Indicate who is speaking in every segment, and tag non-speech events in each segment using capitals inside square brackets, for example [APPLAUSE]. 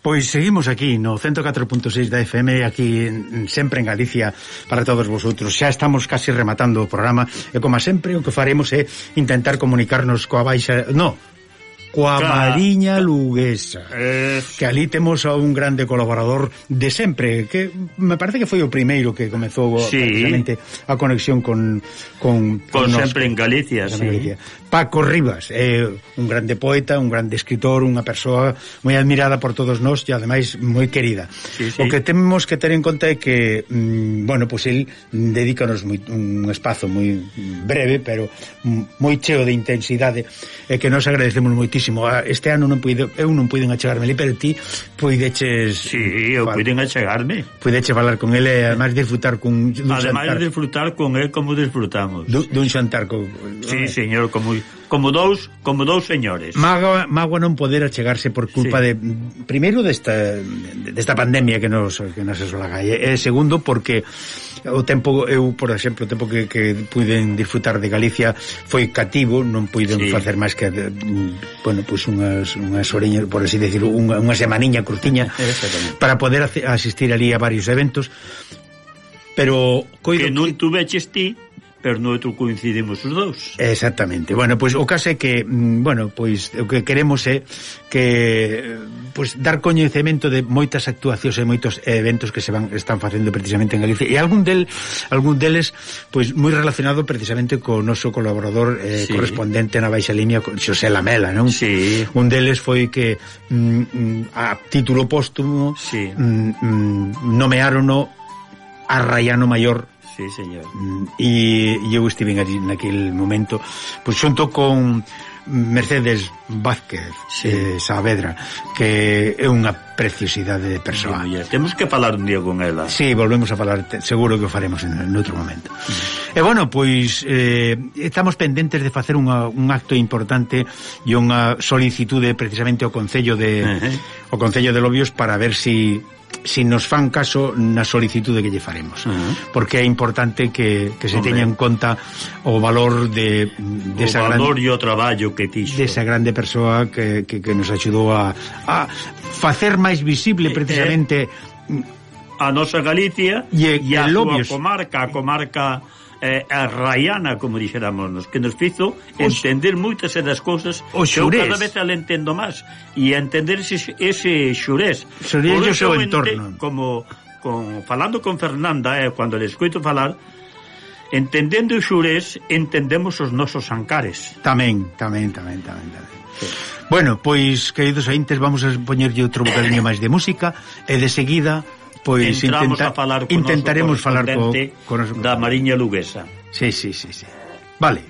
Speaker 1: Pois seguimos aquí no 104.6 da FM aquí sempre en Galicia para todos vosotros. Xa estamos casi rematando o programa e como sempre o que faremos é intentar comunicarnos coa baixa, no, coa claro. Mariña Luguesa. Eh... Que ali temos a un grande colaborador de sempre, que me parece que foi o primeiro que comezou sí. precisamente a conexión con con,
Speaker 2: con, con nos, sempre en Galicia, sí. Galicia.
Speaker 1: Paco Rivas é un grande poeta, un grande escritor, unha persoa moi admirada por todos nós e ademais moi querida. Sí, sí. O que temos que ter en conta é que mm, bueno, pois pues, el dedícanos moi, un espazo moi breve, pero moi cheo de intensidade e que nos agradecemos moitísimo. Este ano non puido, eu non puiden achegarme ali, pero ti puideches
Speaker 2: Sí, eu puiden achegarme.
Speaker 1: Puideche falar con ele e ademais disfrutar con dun
Speaker 2: ademais xantar. disfrutar con el como disfrutamos.
Speaker 1: Dun, xantar co
Speaker 2: Sí, señor, como como dous, como dous señores.
Speaker 1: Maga, magua non poder achegarse por culpa sí. de primeiro desta desta pandemia que nos que nos asolaga e, e segundo porque o tempo eu, por exemplo, o tempo que que puiden disfrutar de Galicia foi cativo, non puiden sí. facer máis que bueno, pois pues unhas unhas oreñas, por así decirlo, unha, unha semaniña curtiña para poder asistir ali a varios eventos pero
Speaker 2: coido que non tuveches ti pero no outro coincidimos os dous.
Speaker 1: Exactamente. Bueno, pois o caso é que, mm, bueno, pois o que queremos é que pois dar coñecemento de moitas actuacións e moitos eventos que se van están facendo precisamente en Galicia e algún del algún deles pois moi relacionado precisamente co noso colaborador eh, sí. correspondente na baixa línea Xosé Lamela, non?
Speaker 2: Sí.
Speaker 1: Un deles foi que mm, a título póstumo
Speaker 2: sí.
Speaker 1: mm, mm, nomearono a Rayano Mayor
Speaker 2: Sí, señor.
Speaker 1: Mm, e, e eu estive ali naquel momento, pois xunto con Mercedes Vázquez sí. eh, Saavedra, que é unha preciosidade de persoa.
Speaker 2: Sí, Temos que falar un día con ela.
Speaker 1: Sí, volvemos a falar, seguro que o faremos en, en outro momento. Mm. E bueno, pois eh, estamos pendentes de facer unha, un acto importante e unha solicitude precisamente ao Concello de uh -huh. o Concello de Lobios para ver si se si nos fan caso na solicitude que lle faremos
Speaker 2: uh -huh.
Speaker 1: porque é importante que, que se
Speaker 2: Hombre.
Speaker 1: teña en conta o valor de, de
Speaker 2: o
Speaker 1: esa
Speaker 2: valor
Speaker 1: grande,
Speaker 2: e o traballo que fixo
Speaker 1: desa grande persoa que, que, que nos axudou a, a facer máis visible precisamente
Speaker 2: eh,
Speaker 1: eh,
Speaker 2: a nosa Galicia
Speaker 1: e,
Speaker 2: e a,
Speaker 1: e
Speaker 2: a
Speaker 1: súa
Speaker 2: comarca a comarca eh, a Rayana, como dixerámonos, que nos fizo entender moitas das cousas
Speaker 1: o xurés.
Speaker 2: que eu cada vez al entendo máis e entender ese, ese xurés.
Speaker 1: Xurés o seu entorno.
Speaker 2: Como con, falando con Fernanda, eh, cando le escoito falar, entendendo o xurés, entendemos os nosos ancares.
Speaker 1: Tamén, tamén, tamén, tamén, tamén. Sí. Bueno, pois, queridos aintes, vamos a poñerlle outro bocadinho máis de música e de seguida Pois
Speaker 2: Entramos
Speaker 1: intenta,
Speaker 2: a falar con
Speaker 1: intentaremos falar co, co noso...
Speaker 2: da Mariña Luguesa.
Speaker 1: Sí, sí, sí, sí. Vale.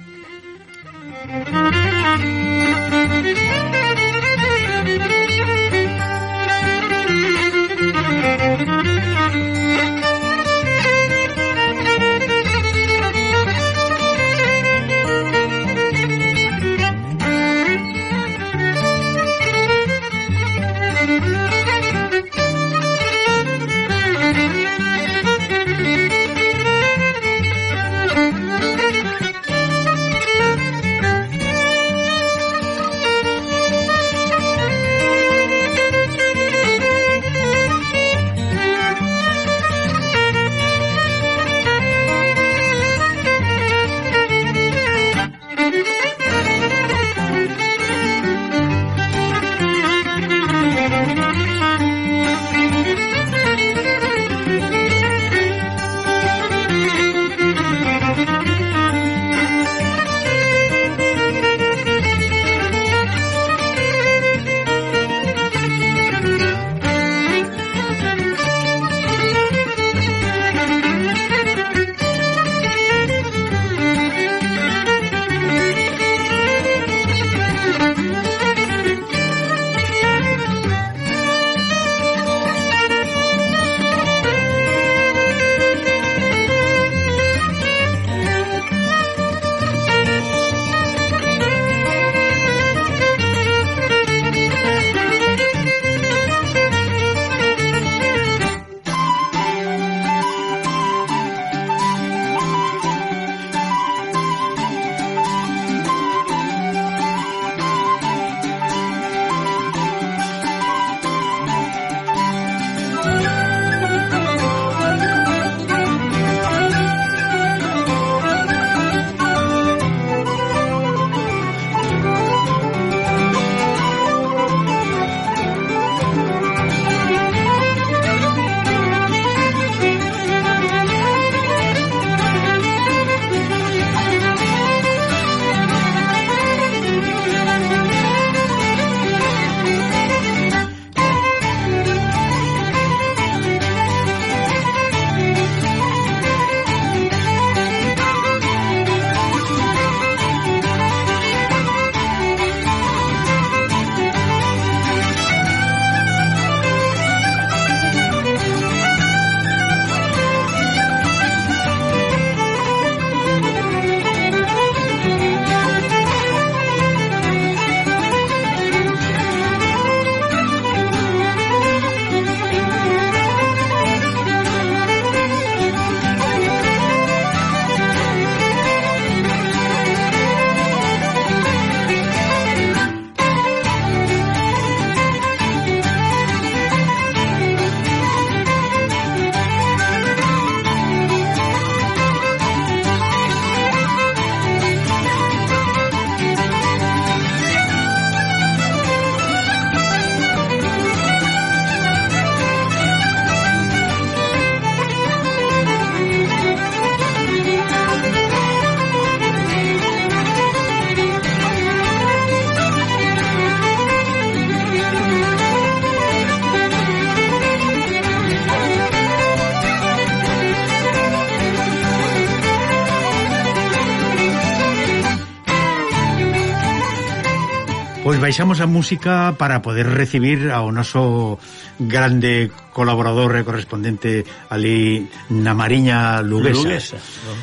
Speaker 1: baixamos a música para poder recibir ao noso grande colaborador e correspondente ali na Mariña Luguesa.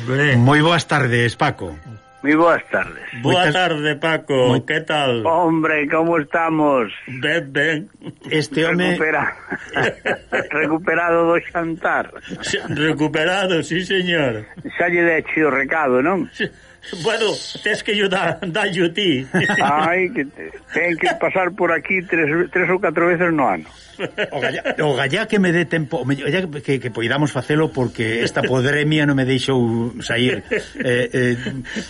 Speaker 2: Luguesa
Speaker 1: Moi boas tardes, Paco.
Speaker 3: Moi boas tardes.
Speaker 2: Boa
Speaker 1: Moitas...
Speaker 2: tarde, Paco.
Speaker 1: Moi...
Speaker 2: Que tal?
Speaker 3: Hombre, como estamos?
Speaker 2: Ben, ben.
Speaker 1: Este home...
Speaker 3: Recupera... [LAUGHS] Recuperado do xantar.
Speaker 2: Recuperado, sí, señor.
Speaker 3: Xa lle deche o recado, non? [LAUGHS]
Speaker 2: Bueno, tens que ayudar, [LAUGHS] dallo ti.
Speaker 3: Ai, que te, ten que pasar por aquí tres, tres ou catro veces no ano. [LAUGHS]
Speaker 1: O gallá, o gallá que me dé tempo, o gallá que, que poidamos facelo porque esta podremia non me deixou sair. Eh, eh,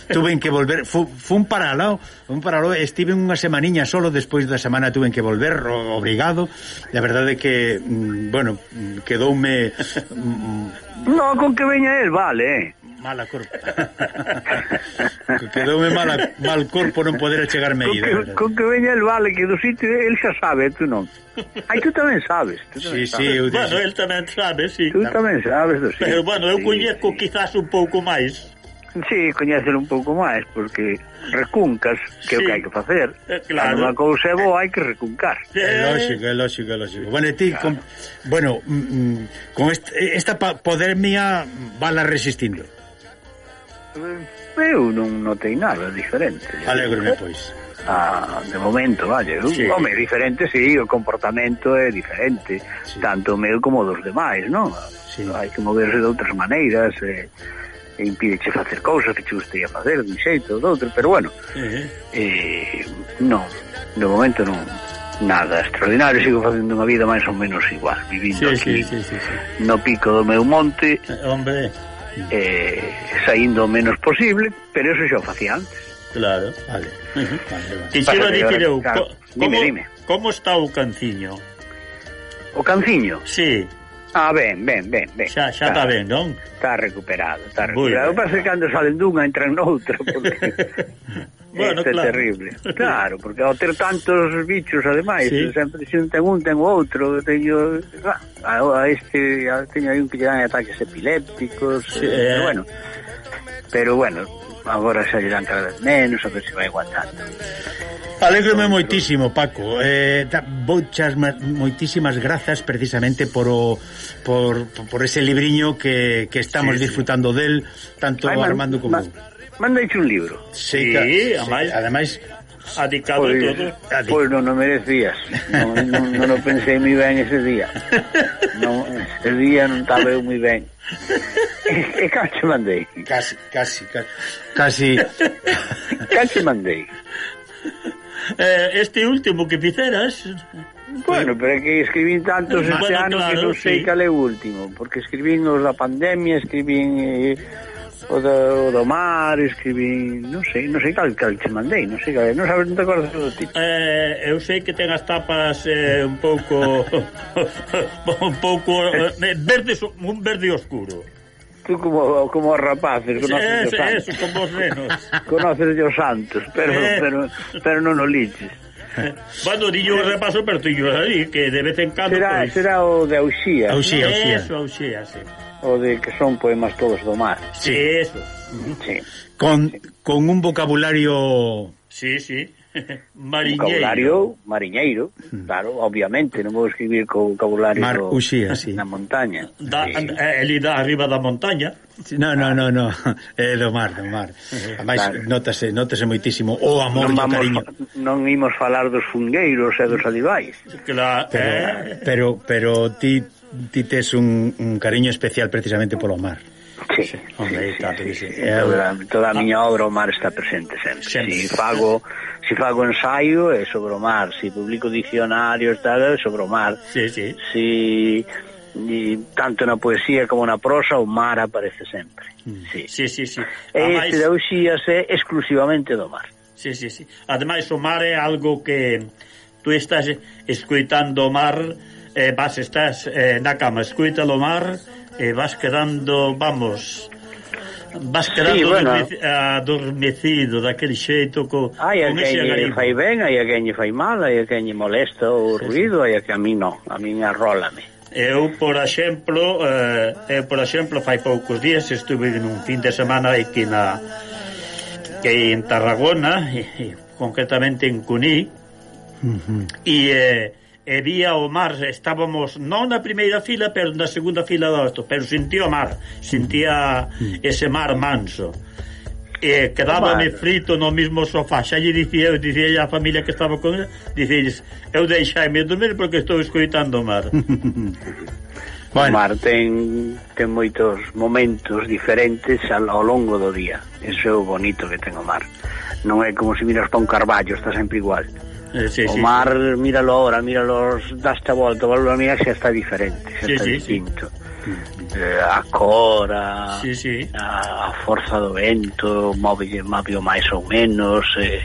Speaker 1: tuven que volver, fu, fun para alao, fun para alao, estive unha semaniña solo, despois da semana tuven que volver, obrigado. La verdade é que, mm, bueno, quedoume... Mm,
Speaker 3: no, con que veña el, vale, eh
Speaker 1: mala corpo. que quedoume mala, mal corpo non poder
Speaker 3: chegarme
Speaker 1: aí. Con,
Speaker 3: con que veña el vale que do sitio el xa sabe, tú non. Ai, tú tamén sabes. Tú tamén
Speaker 1: sí,
Speaker 3: sabes.
Speaker 1: sí, eu
Speaker 2: bueno, el tamén sabe, sí.
Speaker 3: Tú tamén sabes do sitio.
Speaker 2: Pero bueno, eu
Speaker 3: sí,
Speaker 2: coñeco
Speaker 3: sí.
Speaker 2: quizás un pouco máis.
Speaker 3: Sí, coñecer un pouco máis, porque recuncas, que sí. é o que hai que facer.
Speaker 2: Eh, claro.
Speaker 3: Cando unha cousa é boa, hai que recuncar. Eh.
Speaker 1: É lógico, é lógico, é lógico. Bueno, ti, claro. con, bueno, mm, mm con este, esta podermia vala resistindo
Speaker 3: eu non notei nada diferente.
Speaker 1: Alegrome, pois.
Speaker 3: Ah, de momento, vale.
Speaker 2: Sí.
Speaker 3: Home, diferente, sí, o comportamento é diferente,
Speaker 1: sí.
Speaker 3: tanto meu como dos demais, non?
Speaker 1: Sí.
Speaker 3: Hai que moverse de outras maneiras, eh, e impídeche facer cousas que che gustaría facer dun xeito ou doutro, pero bueno,
Speaker 2: uh -huh.
Speaker 3: eh, non, de momento non, nada extraordinario, sigo facendo unha vida máis ou menos igual, vivindo
Speaker 2: sí,
Speaker 3: aquí
Speaker 2: sí, sí, sí, sí.
Speaker 3: no pico do meu monte.
Speaker 2: Eh, hombre,
Speaker 3: eh, saindo o menos posible, pero eso xa o facía antes.
Speaker 2: Claro,
Speaker 1: vale.
Speaker 2: Uh
Speaker 1: vale, vale.
Speaker 2: Que xero dicir eu,
Speaker 3: claro.
Speaker 2: como,
Speaker 3: dime, dime.
Speaker 2: como está o canciño?
Speaker 3: O canciño?
Speaker 2: Sí.
Speaker 3: Ah, ben, ben, ben, ben.
Speaker 2: Xa, xa está, ben, non?
Speaker 3: Está recuperado, está recuperado. Pasa cando salen dunha entran noutra, porque [LAUGHS]
Speaker 2: bueno,
Speaker 3: este
Speaker 2: claro.
Speaker 3: terrible. [LAUGHS] Claro, porque ao ter tantos bichos ademais,
Speaker 2: sí.
Speaker 3: sempre se ten un ten outro, teño ah, a, a este a, teño aí un que lle dan ataques epilépticos,
Speaker 2: sí.
Speaker 3: eh, pero bueno. Pero bueno, agora xa lle dan cada vez menos, a ver se vai aguantando.
Speaker 1: Alégrome moitísimo, Paco. Eh, da, bochas moitísimas grazas precisamente por o por, por ese libriño que, que estamos
Speaker 2: sí, sí.
Speaker 1: disfrutando del tanto
Speaker 3: vai,
Speaker 1: Armando como
Speaker 3: Mandaiche un libro.
Speaker 1: Sí,
Speaker 2: sí,
Speaker 1: sí
Speaker 2: ademais,
Speaker 1: ademais
Speaker 2: adicado
Speaker 3: pois,
Speaker 2: todo.
Speaker 1: Adic...
Speaker 3: Pois non, non merecías. Non, non, non, o pensei moi ben ese día. Non, ese día non estaba eu moi ben. E, e casi mandei.
Speaker 1: Casi, casi, casi. Casi,
Speaker 3: casi mandei.
Speaker 2: Eh, este último que fizeras
Speaker 3: Bueno, pero é que escribín tantos
Speaker 2: bueno,
Speaker 3: este ano
Speaker 2: claro, que
Speaker 3: non sei
Speaker 2: sí.
Speaker 3: cal é o último Porque escribín os da pandemia Escribín eh, o do, o do mar, escribín, non sei, non sei cal, cal che mandei, non sei, cal, non sabes, non te acordas do tipo.
Speaker 2: Eh, eu sei que ten as tapas eh, un pouco [LAUGHS] un pouco eh, verde, un verde oscuro.
Speaker 3: Tú como, como os rapaces, conoces
Speaker 2: sí,
Speaker 3: eso, santos.
Speaker 2: Eso, como os nenos.
Speaker 3: conoces os santos, pero,
Speaker 2: eh.
Speaker 3: pero, pero non o liches.
Speaker 2: Bueno, dillo o repaso, pero tú aí, que de vez en cando...
Speaker 3: Será,
Speaker 2: pois...
Speaker 3: será o de Auxía.
Speaker 1: Auxía, Auxía.
Speaker 2: Eso, Auxía, sí
Speaker 3: o de que son poemas todos do mar.
Speaker 2: Sí, eso.
Speaker 3: Sí.
Speaker 1: Con, con un vocabulario...
Speaker 2: Sí, sí. [LAUGHS] Mariñeiro.
Speaker 3: Vocabulario mariñeiro, hmm. claro, obviamente, non vou escribir co vocabulario
Speaker 1: Mar Uxía, sí.
Speaker 3: na montaña.
Speaker 2: Da,
Speaker 3: sí.
Speaker 2: Eh, ele dá arriba da montaña.
Speaker 1: No, no, no, no, [LAUGHS] é do mar, do mar. [LAUGHS] Ademais,
Speaker 3: claro.
Speaker 1: notase, notase moitísimo o amor
Speaker 3: non
Speaker 1: e o cariño.
Speaker 3: Non imos falar dos fungueiros e dos alibais.
Speaker 2: Claro,
Speaker 1: pero,
Speaker 2: eh...
Speaker 1: pero, pero ti, ti tes un, un cariño especial precisamente polo mar que
Speaker 3: sí,
Speaker 2: Hombre, claro que sí.
Speaker 1: Eh,
Speaker 3: Eu, toda a miña obra o mar está presente sempre.
Speaker 2: sempre.
Speaker 3: Si fago si fago ensaio é sobre o mar, si publico dicionarios tal é sobre o mar.
Speaker 2: Sí, sí.
Speaker 3: Si e tanto na poesía como na prosa o mar aparece sempre. Mm.
Speaker 2: Sí, sí, sí.
Speaker 3: sí.
Speaker 2: Ademais...
Speaker 3: Este de hoxe é exclusivamente do mar.
Speaker 2: Sí, sí, sí. Ademais o mar é algo que tú estás escoitando o mar, eh, vas estás eh, na cama, escoita o mar e vas quedando, vamos, vas quedando
Speaker 3: sí, bueno.
Speaker 2: adormecido daquele xeito co,
Speaker 3: hai
Speaker 2: con ese agarismo.
Speaker 3: fai ben, hai a quen lle fai mal, hai a quen lle molesta o sí, ruido, hai a que a mí non, a mí arrólame.
Speaker 2: Eu, por exemplo, eh, eu, por exemplo, fai poucos días estuve nun fin de semana aquí na que en Tarragona, e, e, concretamente en Cuní, e eh, e vía o mar, estábamos non na primeira fila, pero na segunda fila do outro, pero sentía o mar, sentía mm. ese mar manso. E quedábame frito no mismo sofá. Xa lle dicía, eu dicía a familia que estaba con ela, dicíles, eu deixaime dormir porque estou escoitando o mar. [LAUGHS]
Speaker 1: Bueno.
Speaker 3: O mar ten, ten moitos momentos diferentes ao longo do día. Eso é o bonito que ten o mar. Non é como se miras pa un carballo, está sempre igual.
Speaker 2: Eh, sí,
Speaker 3: o
Speaker 2: sí,
Speaker 3: mar, sí. míralo ahora, míralo, daste a volta, volve a mirar se está diferente, se
Speaker 2: sí,
Speaker 3: está
Speaker 2: sí,
Speaker 3: distinto. Sí. Eh, a cor, a,
Speaker 2: sí, sí.
Speaker 3: a, a forza do vento, móvil, móvil máis ou menos, eh,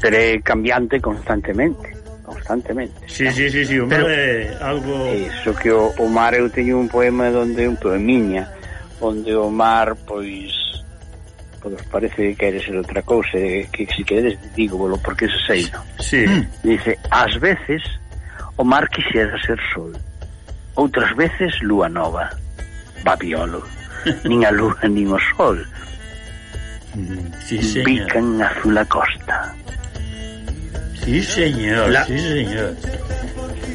Speaker 3: pero é cambiante constantemente constantemente.
Speaker 2: Sí, sí, sí, sí, o mar é algo...
Speaker 3: Iso que o, o mar eu teño un poema donde un poemiña onde o mar pois pois parece que quere ser outra cousa, eh, que se si queredes digo, bolo, porque eso sei, non?
Speaker 2: Sí.
Speaker 3: Dice, ás veces o mar quixera ser sol, outras veces lúa nova, babiolo, [LAUGHS] nin a lúa nin o sol, mm,
Speaker 2: sí, señor.
Speaker 3: pican azul a costa.
Speaker 2: Sí, señor,
Speaker 1: la...
Speaker 2: sí, señor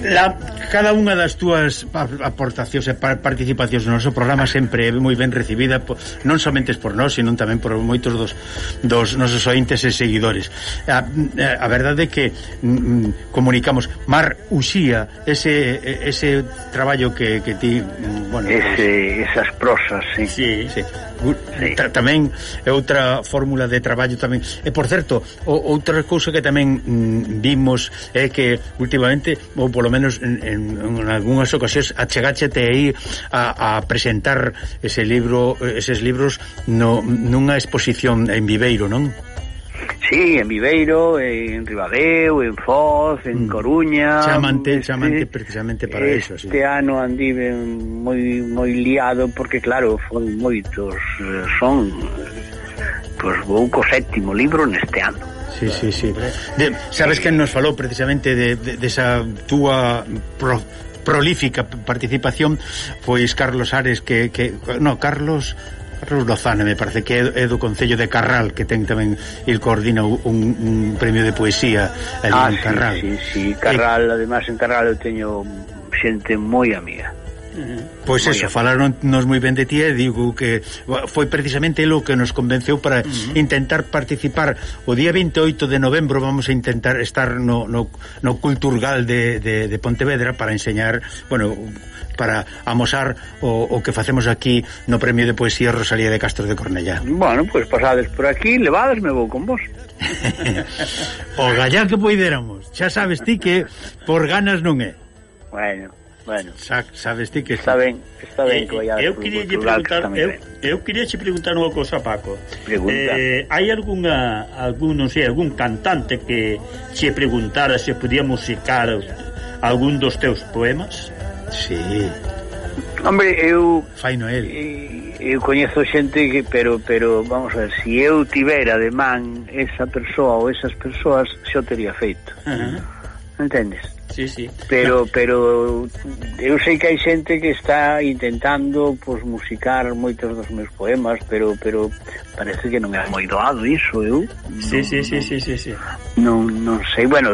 Speaker 1: la, cada unha das túas aportacións e participacións no noso programa sempre é moi ben recibida por, non somente por nós, sino tamén por moitos dos, dos nosos ointes e seguidores a, a verdade é que mm, mm comunicamos Mar Uxía ese, ese traballo que, que ti mm, bueno,
Speaker 3: ese, esas prosas sí.
Speaker 2: Sí,
Speaker 1: sí.
Speaker 3: sí.
Speaker 1: Ta, tamén é outra fórmula de traballo tamén e por certo, o, outra cousa que tamén mm, vimos é que últimamente o ou polo menos en, en, en algunhas ocasións achegáchete aí a, a presentar ese libro eses libros no, nunha exposición en Viveiro, non?
Speaker 3: Sí, en Viveiro, en Ribadeo, en Foz, en
Speaker 1: mm.
Speaker 3: Coruña.
Speaker 1: Chamante, chamante precisamente para
Speaker 3: este
Speaker 1: eso. Este sí.
Speaker 3: ano andive moi moi liado porque claro, foi moitos eh, son eh, pois pues, vou co sétimo libro neste ano.
Speaker 1: Sí, sí, sí. De, sabes que nos falou precisamente de, de, de esa túa pro, prolífica participación pois Carlos Ares que, que no, Carlos Carlos Lozano, me parece que é do Concello de Carral que ten tamén, il coordina un, un premio de poesía ali
Speaker 3: ah,
Speaker 1: en Carral
Speaker 3: sí, sí, sí. Carral, eh, además en Carral eu teño xente moi amiga
Speaker 1: Pois
Speaker 3: pues
Speaker 1: eso, falaron nos moi ben de ti e digo que foi precisamente lo que nos convenceu para uh -huh. intentar participar o día 28 de novembro vamos a intentar estar no, no, no Culturgal de, de, de Pontevedra para enseñar, bueno, para amosar o, o que facemos aquí no Premio de Poesía Rosalía de Castro de Cornellá.
Speaker 3: Bueno, pois pues pasades por aquí, levadesme vou con vos. [LAUGHS]
Speaker 1: o gallá que poidéramos, xa sabes ti que por ganas non é.
Speaker 3: Bueno. Bueno,
Speaker 1: Sa sabes ti que
Speaker 3: está, ben, está ben
Speaker 2: eh, eu
Speaker 3: queria
Speaker 2: preguntar eu, eu queria che preguntar unha cousa Paco.
Speaker 3: Pregunta.
Speaker 2: Eh, hai algunha algún, non sei, algún cantante que che preguntara se podía musicar algún dos teus poemas?
Speaker 1: Sí.
Speaker 3: Hombre, eu
Speaker 1: Fai Noel.
Speaker 3: Eu, eu coñezo xente que pero pero vamos a ver, se si eu tivera de man esa persoa ou esas persoas, xo tería feito.
Speaker 2: Uh -huh.
Speaker 3: Entendes?
Speaker 2: Sí, sí.
Speaker 3: Pero no. pero eu sei que hai xente que está intentando pois musicar moitos dos meus poemas, pero pero parece que non é moi doado iso, eu.
Speaker 2: Sí, non, sí, sí, sí, sí, sí.
Speaker 3: Non, non sei, bueno,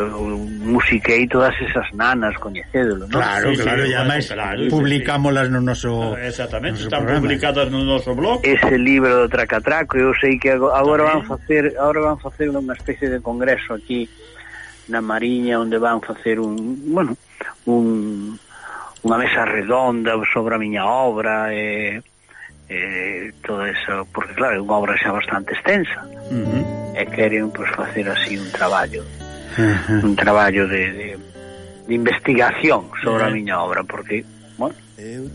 Speaker 3: musiquei todas esas nanas, coñecédolo, non?
Speaker 1: Claro,
Speaker 2: sí,
Speaker 1: claro, sí,
Speaker 2: e
Speaker 1: además
Speaker 2: claro,
Speaker 1: publicámolas no noso ah,
Speaker 2: Exactamente, no
Speaker 1: noso
Speaker 2: están
Speaker 1: programa.
Speaker 2: publicadas no noso blog.
Speaker 3: Ese libro do Tracatraco, eu sei que agora van facer, agora van facer unha especie de congreso aquí na Mariña onde van facer un, bueno, un unha mesa redonda sobre a miña obra e eh, todo eso, porque claro, é unha obra xa bastante extensa.
Speaker 2: Uh -huh.
Speaker 3: E queren pois pues, facer así un traballo,
Speaker 1: uh -huh.
Speaker 3: un traballo de, de de investigación sobre uh
Speaker 2: -huh.
Speaker 3: a miña obra, porque bueno,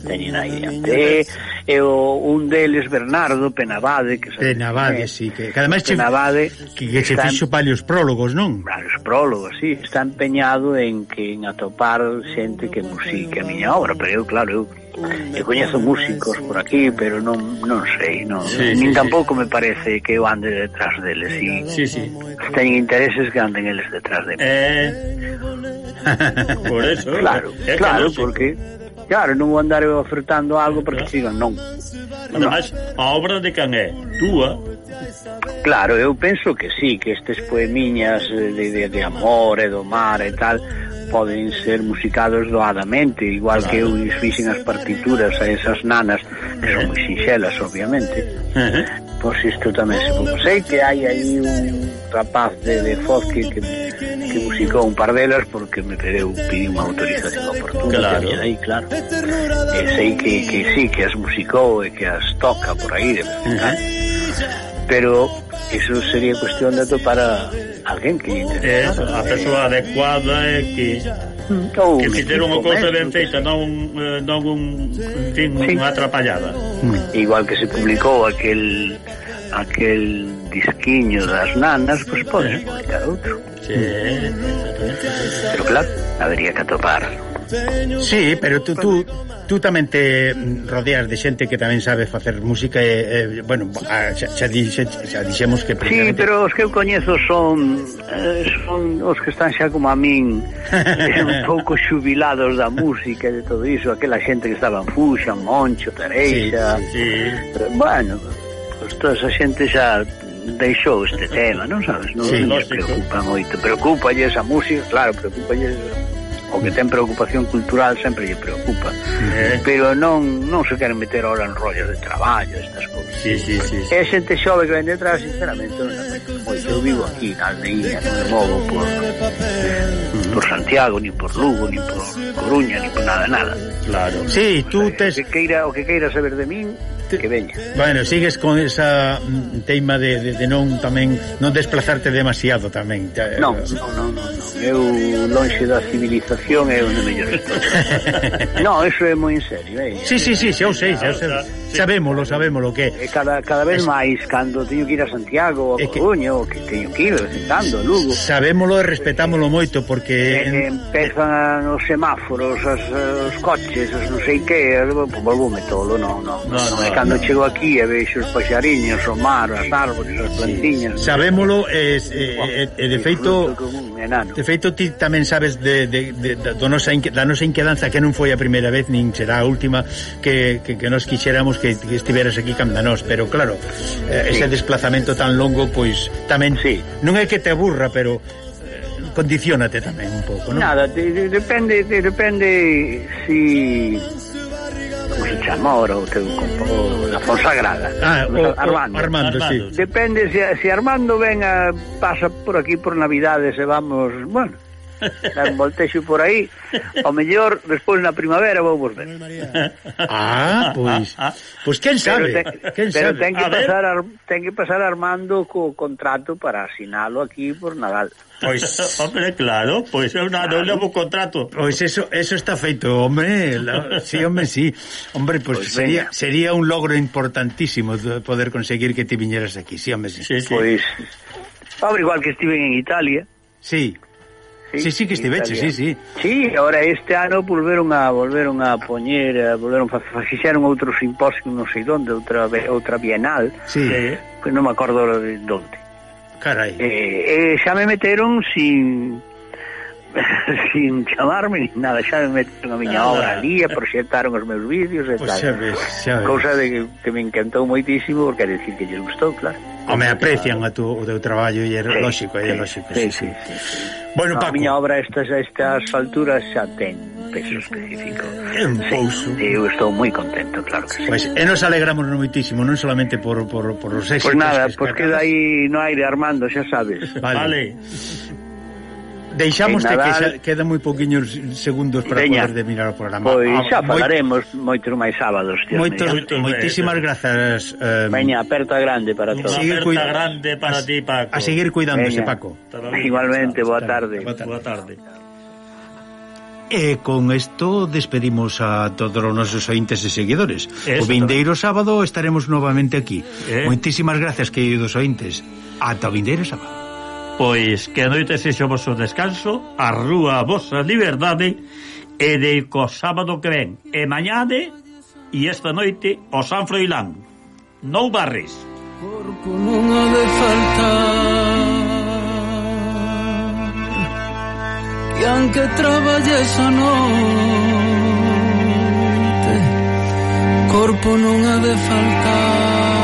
Speaker 3: teñen aí e, e o, un deles Bernardo Penabade que
Speaker 1: Penabade,
Speaker 3: eh,
Speaker 1: sí, que, que ademais
Speaker 3: Penabade,
Speaker 1: que, que están,
Speaker 3: se
Speaker 1: fixo varios prólogos, non?
Speaker 3: Varios prólogos, sí, está empeñado en que en atopar xente que musique a miña obra, pero eu, claro, eu Eu coñezo músicos por aquí, pero non non sei, non.
Speaker 2: Sí,
Speaker 3: Nin
Speaker 2: sí,
Speaker 3: tampouco sí. me parece que eu ande detrás deles, si.
Speaker 2: Sí, sí.
Speaker 3: Teñen intereses que anden eles detrás de mí.
Speaker 2: Eh... [LAUGHS] por eso.
Speaker 3: Claro, claro, porque Claro, non vou andar eu ofertando algo para que digan non.
Speaker 2: Además, a obra de can é? Túa?
Speaker 3: Claro, eu penso que sí, que estes poemiñas eh, de, de, de amor e do mar e tal poden ser musicados doadamente, igual
Speaker 2: claro.
Speaker 3: que eu fixen as partituras a esas nanas, que son moi sinxelas, obviamente.
Speaker 2: Uh -huh.
Speaker 3: Pois isto tamén se... Sei que hai aí un rapaz de, de Foz que, que musicou un par delas porque me pedeu pedi unha autorización oportuna
Speaker 2: claro.
Speaker 3: que aí, claro. E sei que, que sí, que as musicou e que as eh, toca por aí de vez en uh -huh. pero eso sería cuestión de topar a alguén que interesa
Speaker 2: eso,
Speaker 3: eh,
Speaker 2: a persoa adecuada e que
Speaker 3: ou,
Speaker 2: que fixeron
Speaker 3: o
Speaker 2: cousa ben feita non, non un, en fin,
Speaker 3: sí.
Speaker 2: unha atrapallada. Mm.
Speaker 3: Igual que se publicou aquel aquel disquiño das nanas pois pues, podes publicar outro. Pero claro, habría que atopar.
Speaker 1: Sí, pero tú, tú, tú tamén te rodeas de xente que tamén sabe facer música e, e bueno, ah, xa, xa, dixe, xa dixemos que
Speaker 3: precisamente...
Speaker 1: Sí,
Speaker 3: pero os que eu coñezo son eh, son os que están xa como a min [LAUGHS] eh, un pouco xubilados da música e de todo iso, aquela xente que estaba en Fuxa, Moncho, Tereixa...
Speaker 1: Sí,
Speaker 2: sí, sí.
Speaker 3: Pero, bueno, pues toda esa xente xa deixou este tema, non sabes? Non,
Speaker 1: sí,
Speaker 3: non preocupa moito. Preocupalle esa música, claro, preocupalle o que ten preocupación cultural sempre lle preocupa
Speaker 2: eh.
Speaker 3: pero non non se queren meter ahora en rollos de traballo estas cousas
Speaker 2: sí, sí, sí, sí.
Speaker 3: é xente xove que ven detrás sinceramente non moito pois eu vivo aquí na aldeía non me movo por, por Santiago ni por Lugo ni por Coruña ni por nada nada
Speaker 2: claro
Speaker 1: sí, tú tes...
Speaker 3: o, que queira, o que queira saber de min que veña.
Speaker 1: Bueno, sigues con esa mm, teima de, de, de non tamén non desplazarte demasiado tamén.
Speaker 3: Non, eh. non, non, non. No. Eu lonxe da civilización é onde mellor [LAUGHS] estou. non, eso é moi en serio, eh.
Speaker 1: Sí, sí, sí, xa o sei, xa o sei sabémolo, sabémolo que
Speaker 3: e cada, cada vez es... máis cando teño que ir a Santiago, a Coruña, que... que teño que ir visitando Lugo.
Speaker 1: Sabémolo e respetámolo eh,
Speaker 3: moito
Speaker 1: porque
Speaker 3: eh, en... empezan os semáforos, as, os coches, os non sei que, volvome tolo, non, non.
Speaker 2: No,
Speaker 3: no,
Speaker 2: no,
Speaker 3: e cando
Speaker 2: no.
Speaker 3: chego aquí e vexo os paxariños, o mar, as árbores, as plantiñas.
Speaker 1: Sabémolo e, e, e, e de feito
Speaker 3: enano.
Speaker 1: De feito, ti tamén sabes de, de, de, de, do nosa, da nosa inquedanza que non foi a primeira vez, nin será a última que, que, que nos quixéramos que, que estiveras aquí canda nós, pero claro eh, sí. ese desplazamento tan longo, pois tamén
Speaker 3: sí.
Speaker 1: non é que te aburra, pero eh, condicionate tamén un pouco, non?
Speaker 3: Nada, de, de, depende, de, depende si se Amor o teu compo, la Fonsagrada.
Speaker 1: Ah, o, o,
Speaker 3: Armando.
Speaker 1: Armando,
Speaker 2: Armando, sí.
Speaker 3: Depende se, se Armando venga, a, pasa por aquí por Navidades e vamos, bueno, Dan voltexo por aí Ao mellor, despois na primavera vou volver
Speaker 1: Ah, pois Pois quen sabe
Speaker 3: Pero, ten,
Speaker 1: quen
Speaker 3: pero
Speaker 1: sabe?
Speaker 3: ten, que
Speaker 2: a
Speaker 3: pasar, ar, ten que pasar armando co contrato para asinalo aquí por Nadal
Speaker 1: Pois,
Speaker 2: hombre, claro, pois é unha claro. novo contrato.
Speaker 1: Pois eso, eso está feito, hombre. la, sí, hombre, sí. Hombre, pois,
Speaker 3: pois
Speaker 1: sería sería un logro importantísimo poder conseguir que te viñeras aquí, sí, hombre, sí.
Speaker 2: sí, sí.
Speaker 3: Pois, Pobre, igual que estive en Italia.
Speaker 1: Sí. Sí, sí, sí que estiveche, sí, sí.
Speaker 3: Sí, ahora este ano volveron a volveron a poñer, eh, volveron a fixeron outro simposio, non sei onde, outra outra bienal.
Speaker 1: Sí.
Speaker 2: Eh,
Speaker 3: que non me acordo de onde.
Speaker 1: Carai.
Speaker 3: Eh, eh, xa me meteron sin [LAUGHS] sin chamarme ni nada, xa me meteron a miña
Speaker 2: ah,
Speaker 3: obra ali, proxectaron os meus vídeos e
Speaker 1: pues
Speaker 3: tal.
Speaker 1: Xa ves, xa ves.
Speaker 3: Cousa de que, que me encantou moitísimo, porque a decir que lle gustou, claro.
Speaker 1: O me aprecian a tu, o teu traballo e é
Speaker 3: sí,
Speaker 1: lógico, é
Speaker 3: sí,
Speaker 1: lógico.
Speaker 3: Sí,
Speaker 1: sí, sí.
Speaker 3: sí.
Speaker 1: Bueno,
Speaker 3: no,
Speaker 1: Paco.
Speaker 3: A miña obra estas, a estas alturas xa ten peso específico.
Speaker 1: É un pouso.
Speaker 3: Sí, eu estou moi contento, claro que sí.
Speaker 1: Pois, e eh, nos alegramos moitísimo, non solamente por, por, por os éxitos.
Speaker 3: Pois pues
Speaker 1: nada,
Speaker 3: pois
Speaker 1: pues
Speaker 3: queda aí no aire, Armando, xa sabes.
Speaker 1: Vale.
Speaker 2: vale
Speaker 1: deixámoste que xa, queda moi pouquiños segundos para
Speaker 3: Veña,
Speaker 1: poder de mirar o programa.
Speaker 3: Pois xa falaremos moi, máis sábados.
Speaker 1: Tío,
Speaker 3: moitos,
Speaker 2: moitos,
Speaker 1: moitísimas grazas. Eh,
Speaker 3: Veña, aperta grande para todos.
Speaker 1: Seguir
Speaker 2: aperta grande para ti, Paco.
Speaker 1: A seguir cuidándose,
Speaker 3: Veña.
Speaker 1: Paco.
Speaker 3: Igualmente, boa tarde.
Speaker 1: Boa tarde.
Speaker 2: Boa tarde.
Speaker 1: E con isto despedimos a todos os nosos ointes e seguidores.
Speaker 2: Eso,
Speaker 1: o vindeiro sábado estaremos novamente aquí.
Speaker 2: Eh.
Speaker 1: Moitísimas gracias, queridos ointes. Ata o vindeiro sábado.
Speaker 2: Pois que a noite sexa o vosso descanso, a rúa a vosa liberdade e de co sábado que ven e mañade e esta noite o San Froilán. Nou barres.
Speaker 4: Corpo non ha de faltar E anque traballes a noite Corpo non ha de faltar